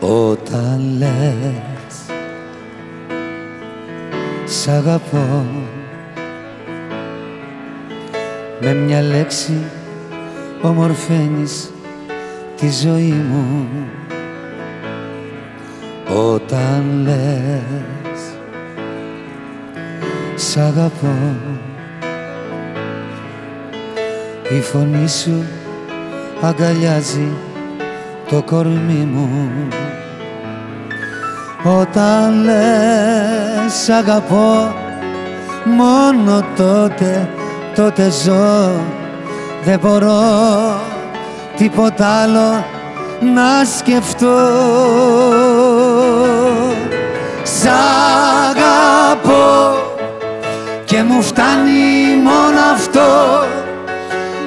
Όταν λες Σ' αγαπώ Με μια λέξη ομορφαίνεις τη ζωή μου. Όταν λες Σ' αγαπώ Η φωνή σου αγκαλιάζει το κορμί μου. Όταν λες αγαπώ μόνο τότε, τότε ζω. Δεν μπορώ τίποτα άλλο να σκεφτώ Σ' αγαπώ και μου φτάνει μόνο αυτό.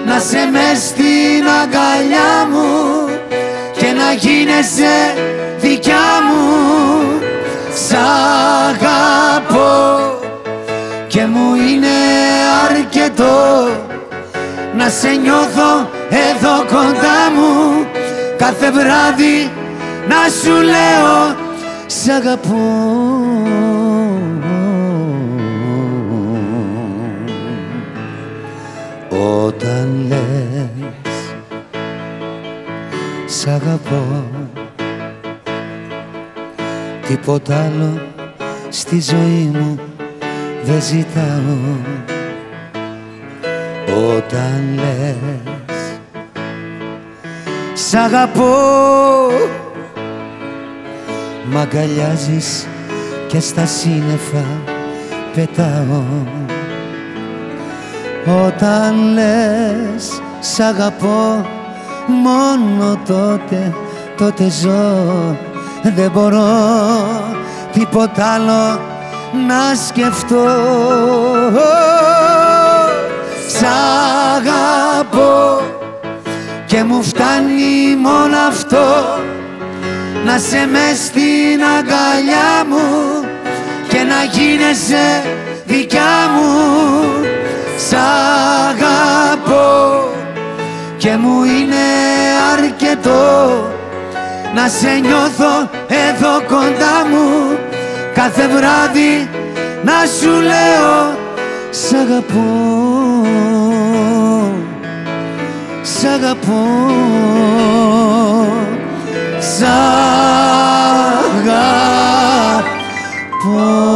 Να σε μες στην αγκαλιά μου. και να γίνεσαι δικιά μου. Σ' αγαπώ και μου είναι αρκετό να σε νιώθω εδώ κοντά μου. Κάθε βράδυ να σου λέω Σ' αγαπώ Όταν λες Σ' αγαπώ. Τίποτα άλλο στη ζωή μου δεν ζητάω. Όταν λες Σ' αγαπώ. Μ' αγκαλιάζεις και στα σύννεφα πετάω. Όταν λες Σ' αγαπώ μόνο τότε, τότε ζω. Δεν μπορώ τίποτα άλλο να σκεφτώ. Σ' αγαπώ και μου φτάνει μόνο αυτό. Να σε μες στην αγκαλιά μου και να γίνεσαι δικιά και μου είναι αρκετό να σε νιώθω εδώ κοντά μου. Κάθε βράδυ να σου λέω σ' αγαπώ σ' αγαπώ σ' αγαπώ